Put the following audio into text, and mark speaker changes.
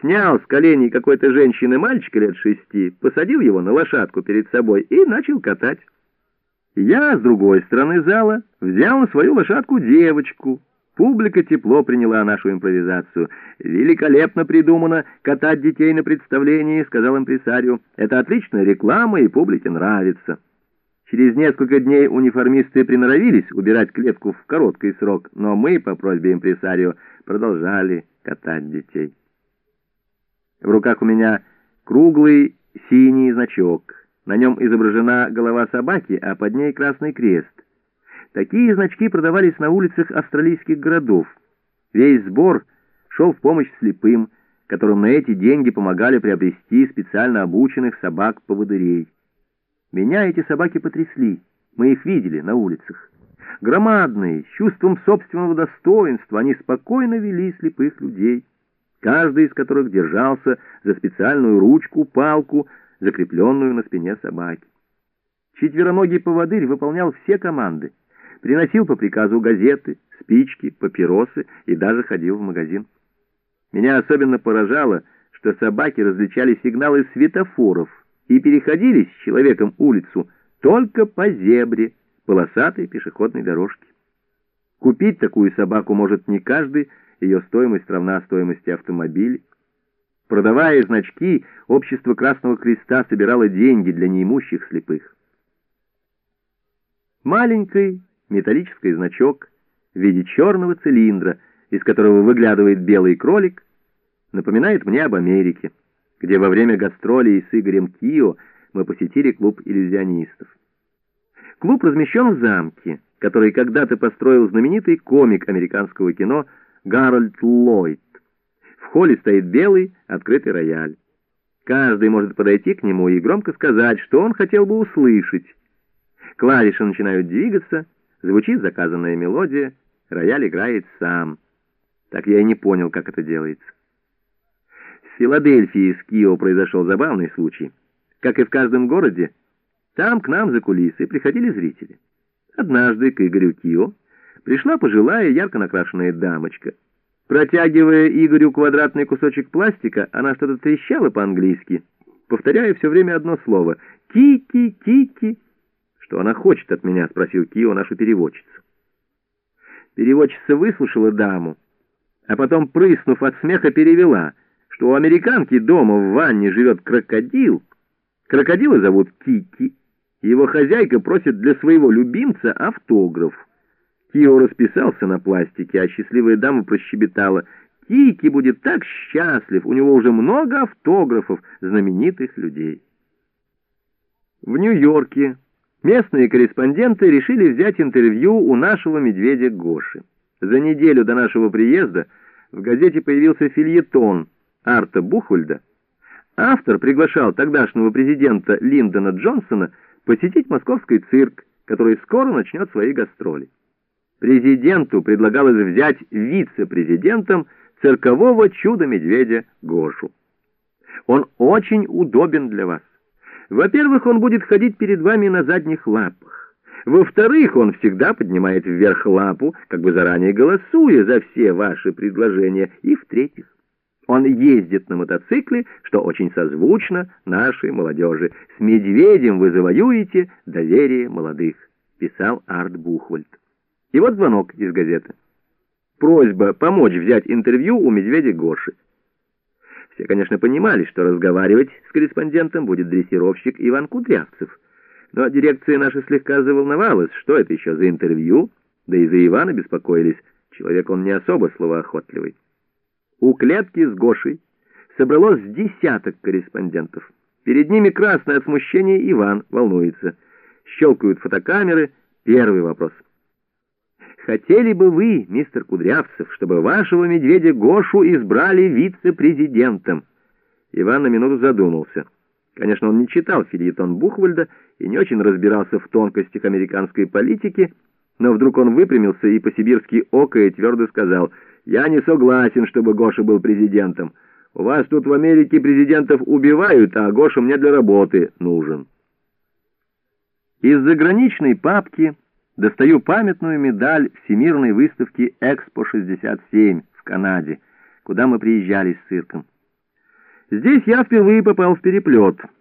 Speaker 1: снял с коленей какой-то женщины мальчика лет шести, посадил его на лошадку перед собой и начал катать. Я, с другой стороны зала, взял на свою лошадку девочку. Публика тепло приняла нашу импровизацию. «Великолепно придумано катать детей на представлении», — сказал импресарио. «Это отличная реклама, и публике нравится». Через несколько дней униформисты приноровились убирать клетку в короткий срок, но мы, по просьбе импресарио, продолжали катать детей. В руках у меня круглый синий значок. На нем изображена голова собаки, а под ней красный крест. Такие значки продавались на улицах австралийских городов. Весь сбор шел в помощь слепым, которым на эти деньги помогали приобрести специально обученных собак-поводырей. Меня эти собаки потрясли, мы их видели на улицах. Громадные, с чувством собственного достоинства, они спокойно вели слепых людей, каждый из которых держался за специальную ручку-палку, закрепленную на спине собаки. Четвероногий поводырь выполнял все команды, приносил по приказу газеты, спички, папиросы и даже ходил в магазин. Меня особенно поражало, что собаки различали сигналы светофоров и переходили с человеком улицу только по зебре, полосатой пешеходной дорожке. Купить такую собаку может не каждый, ее стоимость равна стоимости автомобиля. Продавая значки, общество Красного Креста собирало деньги для неимущих слепых. Маленький металлический значок в виде черного цилиндра, из которого выглядывает белый кролик, напоминает мне об Америке, где во время гастролей с Игорем Кио мы посетили клуб иллюзионистов. Клуб размещен в замке, который когда-то построил знаменитый комик американского кино Гарольд Ллойд. В холле стоит белый открытый рояль. Каждый может подойти к нему и громко сказать, что он хотел бы услышать. Клавиши начинают двигаться, звучит заказанная мелодия, рояль играет сам. Так я и не понял, как это делается. В Филадельфии с Кио произошел забавный случай. Как и в каждом городе, там к нам за кулисы приходили зрители. Однажды к Игорю Кио пришла пожилая, ярко накрашенная дамочка. Протягивая Игорю квадратный кусочек пластика, она что-то трещала по-английски, повторяя все время одно слово «Кики, Кики». «Что она хочет от меня?» — спросил Кио нашу переводчицу. Переводчица выслушала даму, а потом, прыснув от смеха, перевела, что у американки дома в ванне живет крокодил. Крокодила зовут Кики. Его хозяйка просит для своего любимца автограф. Кио расписался на пластике, а счастливая дама прощебетала. Кики будет так счастлив, у него уже много автографов знаменитых людей. В Нью-Йорке местные корреспонденты решили взять интервью у нашего медведя Гоши. За неделю до нашего приезда в газете появился фильетон Арта Бухвальда. Автор приглашал тогдашнего президента Линдона Джонсона посетить московский цирк, который скоро начнет свои гастроли. Президенту предлагалось взять вице-президентом циркового чудо-медведя Гошу. Он очень удобен для вас. Во-первых, он будет ходить перед вами на задних лапах. Во-вторых, он всегда поднимает вверх лапу, как бы заранее голосуя за все ваши предложения. И в-третьих, он ездит на мотоцикле, что очень созвучно нашей молодежи. С медведем вы завоюете доверие молодых, писал Арт Бухвальд. И вот звонок из газеты. Просьба помочь взять интервью у медведя Гоши. Все, конечно, понимали, что разговаривать с корреспондентом будет дрессировщик Иван Кудрявцев. Но дирекция наша слегка заволновалась, что это еще за интервью, да и за Ивана беспокоились. Человек он не особо словоохотливый. У клетки с Гошей собралось десяток корреспондентов. Перед ними красное от смущения Иван волнуется. Щелкают фотокамеры. Первый вопрос — Хотели бы вы, мистер Кудрявцев, чтобы вашего медведя Гошу избрали вице-президентом?» Иван на минуту задумался. Конечно, он не читал фильетон Бухвальда и не очень разбирался в тонкостях американской политики, но вдруг он выпрямился и по-сибирски окая твердо сказал, «Я не согласен, чтобы Гоша был президентом. У вас тут в Америке президентов убивают, а Гоша мне для работы нужен». Из заграничной папки достаю памятную медаль Всемирной выставки «Экспо-67» в Канаде, куда мы приезжали с цирком. Здесь я впервые попал в переплет —